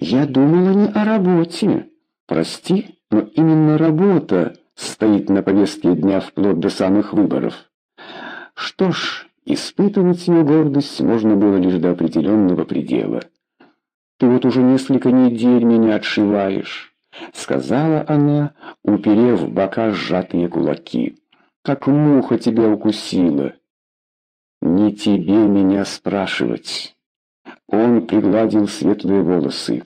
«Я думала не о работе. Прости, но именно работа стоит на повестке дня вплоть до самых выборов». Что ж, испытывать ее гордость можно было лишь до определенного предела. «Ты вот уже несколько недель меня отшиваешь», — сказала она, уперев в бока сжатые кулаки. «Как муха тебя укусила». «Не тебе меня спрашивать». Он пригладил светлые волосы.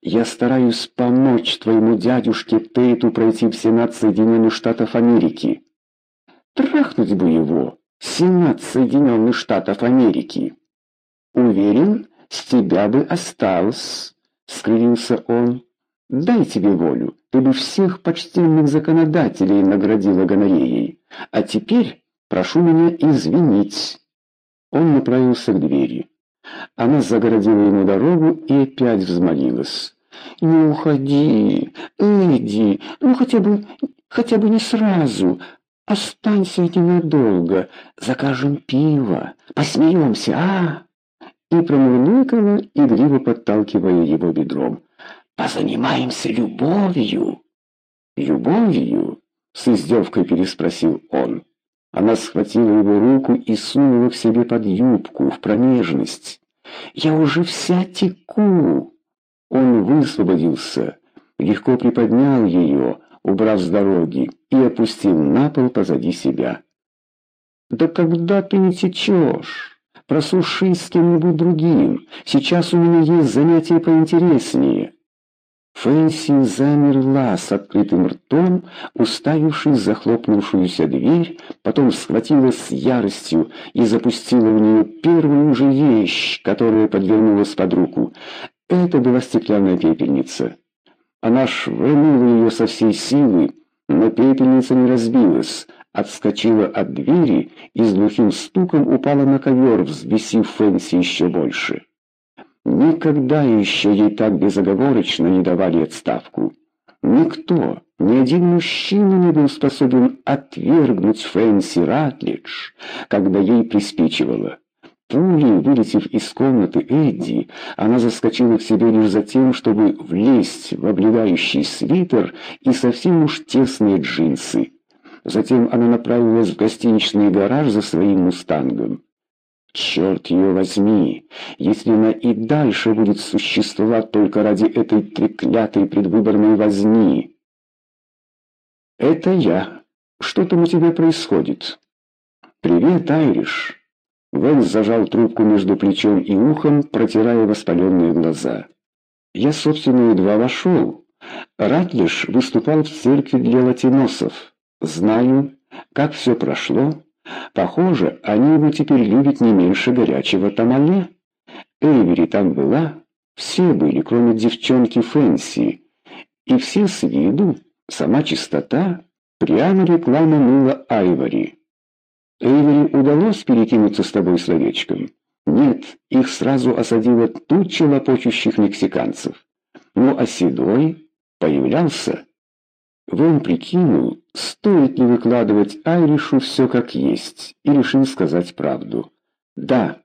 «Я стараюсь помочь твоему дядюшке Тейту пройти в Сенат Соединенных Штатов Америки. Трахнуть бы его, Сенат Соединенных Штатов Америки. Уверен, с тебя бы осталось, скривился он. Дай тебе волю, ты бы всех почтенных законодателей наградила гонореей. А теперь прошу меня извинить. Он направился к двери. Она загородила ему дорогу и опять взмолилась. «Не уходи, Эдди, ну хотя бы, хотя бы не сразу, Останься ненадолго, закажем пиво, посмеемся, а?» И промурлыкала, игриво подталкивая его бедром. «Позанимаемся любовью!» «Любовью?» — с издевкой переспросил он. Она схватила его руку и сунула к себе под юбку, в промежность. «Я уже вся теку!» Он высвободился, легко приподнял ее, убрав с дороги, и опустил на пол позади себя. «Да когда ты не течешь? Просушись с кем-нибудь другим. Сейчас у меня есть занятие поинтереснее». Фэнси замерла с открытым ртом, уставившись захлопнувшуюся дверь, потом схватила с яростью и запустила в нее первую же вещь, которая подвернулась под руку. Это была стеклянная пепельница. Она швырнула ее со всей силы, но пепельница не разбилась, отскочила от двери и с глухим стуком упала на ковер, взбесив Фэнси еще больше. Никогда еще ей так безоговорочно не давали отставку. Никто, ни один мужчина не был способен отвергнуть Фэнси Ратлидж, когда ей приспичивало. Пулей вылетев из комнаты Эдди, она заскочила к себе лишь за тем, чтобы влезть в облегающий свитер и совсем уж тесные джинсы. Затем она направилась в гостиничный гараж за своим мустангом. Черт ее возьми, если она и дальше будет существовать только ради этой треклятой предвыборной возни. Это я. Что там у тебя происходит? Привет, Айриш. Вэнс зажал трубку между плечом и ухом, протирая воспаленные глаза. «Я, собственно, едва вошел. Ратлиш выступал в церкви для латиносов. Знаю, как все прошло. Похоже, они его теперь любят не меньше горячего тамале. Эйвери там была, все были, кроме девчонки Фэнси. И все с виду, сама чистота, прямо реклама мыла Айвори». Эйвери удалось перекинуться с тобой словечком? Нет, их сразу осадила туча лопочущих мексиканцев. Ну а Седой появлялся. Вон прикинул, стоит ли выкладывать Айришу все как есть, и решил сказать правду. Да,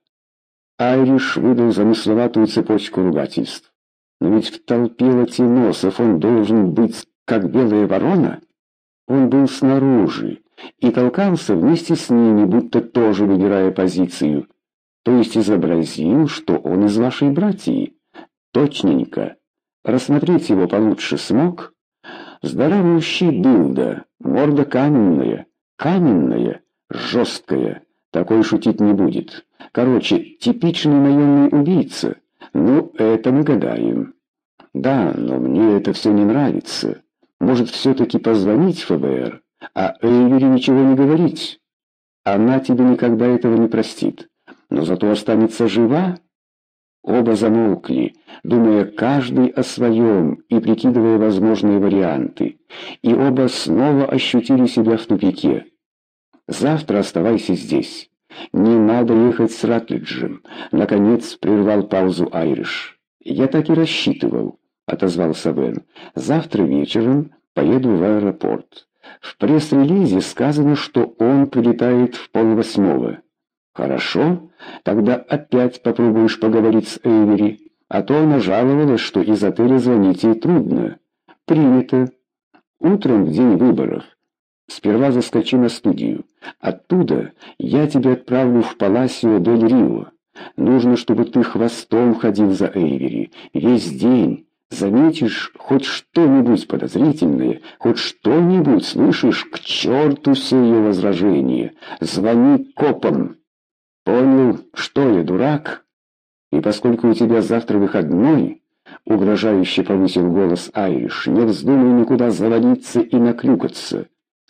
Айриш выдал замысловатую цепочку ругательств. Но ведь в толпе латиносов он должен быть как белая ворона. Он был снаружи, и толкался вместе с ними, будто тоже выбирая позицию. То есть изобразил, что он из вашей братьи. Точненько. Рассмотреть его получше смог? Здоровущий дылда, морда каменная, каменная, жесткая. Такой шутить не будет. Короче, типичный наемный убийца. Ну, это мы гадаем. Да, но мне это все не нравится. Может, все-таки позвонить ФБР? а Эйвери ничего не говорить. Она тебе никогда этого не простит, но зато останется жива. Оба замолкли, думая каждый о своем и прикидывая возможные варианты, и оба снова ощутили себя в тупике. «Завтра оставайся здесь. Не надо ехать с Ратлиджем», — наконец прервал паузу Айриш. «Я так и рассчитывал», — отозвался Бен. «Завтра вечером поеду в аэропорт. В пресс-релизе сказано, что он прилетает в полвосьмого. Хорошо, тогда опять попробуешь поговорить с Эйвери, а то она жаловалась, что из отеля звонить ей трудно. Принято. Утром в день выборов. Сперва заскочи на студию. Оттуда я тебя отправлю в Паласио дель Рио. Нужно, чтобы ты хвостом ходил за Эйвери весь день. Заметишь хоть что-нибудь подозрительное, хоть что-нибудь слышишь, к черту все ее возражения. Звони копам. Понял, что я дурак? И поскольку у тебя завтра выходной, угрожающе повысил голос Айриш, не вздумай никуда завалиться и наклюкаться.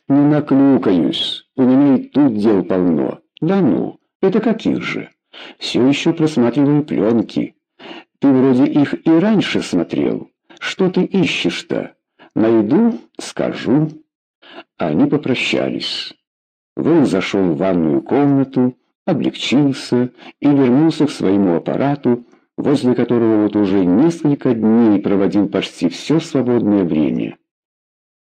Не наклюкаюсь, у меня и тут дел полно. Да ну, это каких же? Все еще просматриваю пленки. Ты вроде их и раньше смотрел. Что ты ищешь-то? Найду, скажу. Они попрощались. Вэн зашел в ванную комнату, облегчился и вернулся к своему аппарату, возле которого вот уже несколько дней проводил почти все свободное время.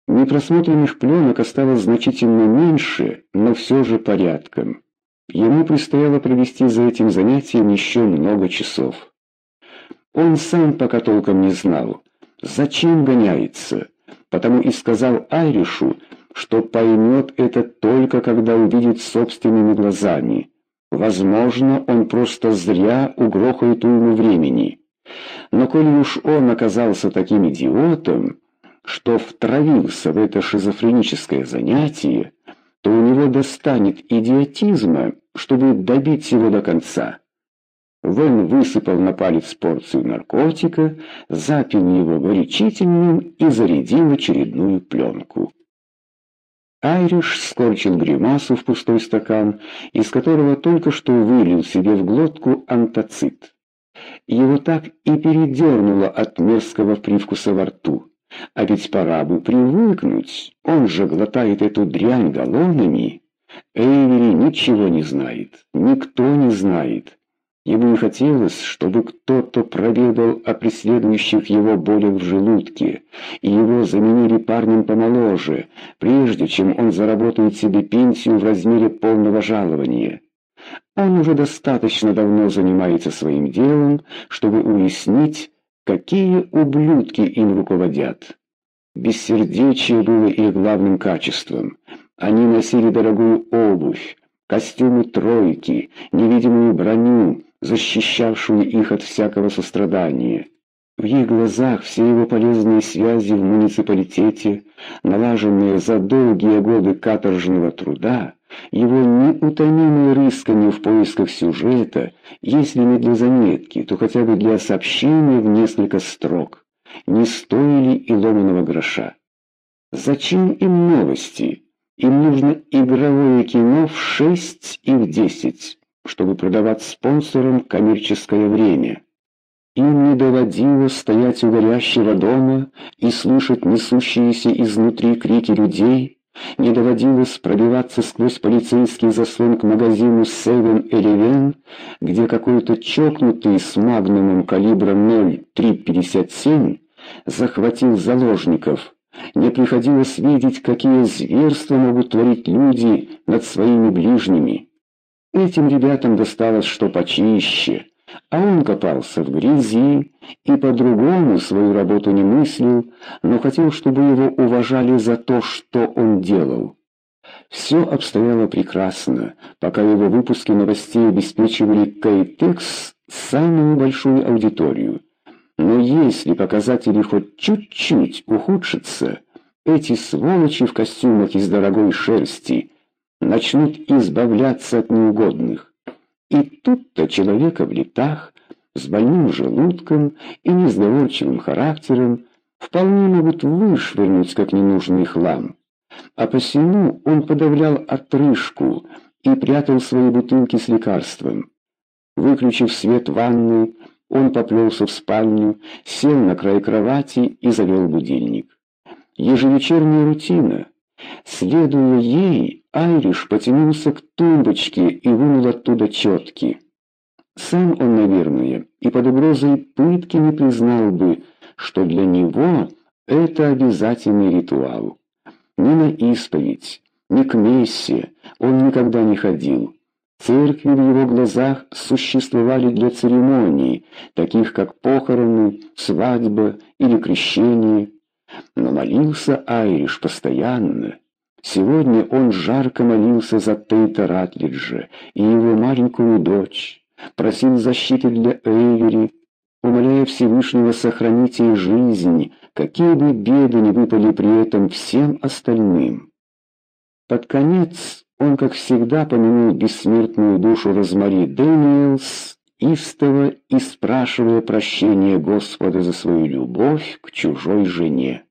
Непросмотренных пленок осталось значительно меньше, но все же порядком. Ему предстояло провести за этим занятием еще много часов. Он сам пока толком не знал, зачем гоняется, потому и сказал Айришу, что поймет это только когда увидит собственными глазами. Возможно, он просто зря угрохает уйму времени. Но коли уж он оказался таким идиотом, что втравился в это шизофреническое занятие, то у него достанет идиотизма, чтобы добить его до конца. Вэн высыпал на палец порцию наркотика, запил его горячительным и зарядил очередную пленку. Айриш скорчил гримасу в пустой стакан, из которого только что вылил себе в глотку антацит. Его так и передернуло от мерзкого привкуса во рту. А ведь пора бы привыкнуть, он же глотает эту дрянь галлонами. Эйвери ничего не знает, никто не знает. Ему не хотелось, чтобы кто-то проведал о преследующих его болях в желудке, и его заменили парнем помоложе, прежде чем он заработает себе пенсию в размере полного жалования. Он уже достаточно давно занимается своим делом, чтобы уяснить, какие ублюдки им руководят. Бессердечие было их главным качеством. Они носили дорогую обувь, костюмы тройки, невидимую броню, защищавшую их от всякого сострадания. В их глазах все его полезные связи в муниципалитете, налаженные за долгие годы каторжного труда, его неутомимые рыскания в поисках сюжета, если не для заметки, то хотя бы для сообщения в несколько строк, не стоили и ломаного гроша. Зачем им новости? Им нужно игровое кино в шесть и в десять чтобы продавать спонсорам коммерческое время. Им не доводилось стоять у горящего дома и слышать несущиеся изнутри крики людей, не доводилось пробиваться сквозь полицейский заслон к магазину Seven Eleven, где какой-то чокнутый с магнумом калибром 0.357 захватил заложников. Не приходилось видеть, какие зверства могут творить люди над своими ближними. Этим ребятам досталось что почище, а он копался в грязи и по-другому свою работу не мыслил, но хотел, чтобы его уважали за то, что он делал. Все обстояло прекрасно, пока его выпуски новостей обеспечивали Кейтекс самую большую аудиторию. Но если показатели хоть чуть-чуть ухудшатся, эти сволочи в костюмах из дорогой шерсти начнут избавляться от неугодных. И тут-то человека в летах, с больным желудком и несговорчивым характером вполне могут вышвырнуть как ненужный хлам. А посему он подавлял отрыжку и прятал свои бутылки с лекарством. Выключив свет в ванной, он поплелся в спальню, сел на край кровати и завел будильник. Ежевечерняя рутина. Следуя ей, Айриш потянулся к тумбочке и вынул оттуда четки. Сам он, наверное, и под угрозой пытки не признал бы, что для него это обязательный ритуал. Ни на исповедь, ни к мессе он никогда не ходил. Церкви в его глазах существовали для церемоний, таких как похороны, свадьба или крещение. Но молился Айриш постоянно. Сегодня он жарко молился за Тейта Ратлиджа и его маленькую дочь, просил защиты для Эйвери, умоляя Всевышнего сохранить ей жизнь, какие бы беды ни выпали при этом всем остальным. Под конец он, как всегда, помянул бессмертную душу Розмари Дэниелс, истово и спрашивая прощения Господа за свою любовь к чужой жене.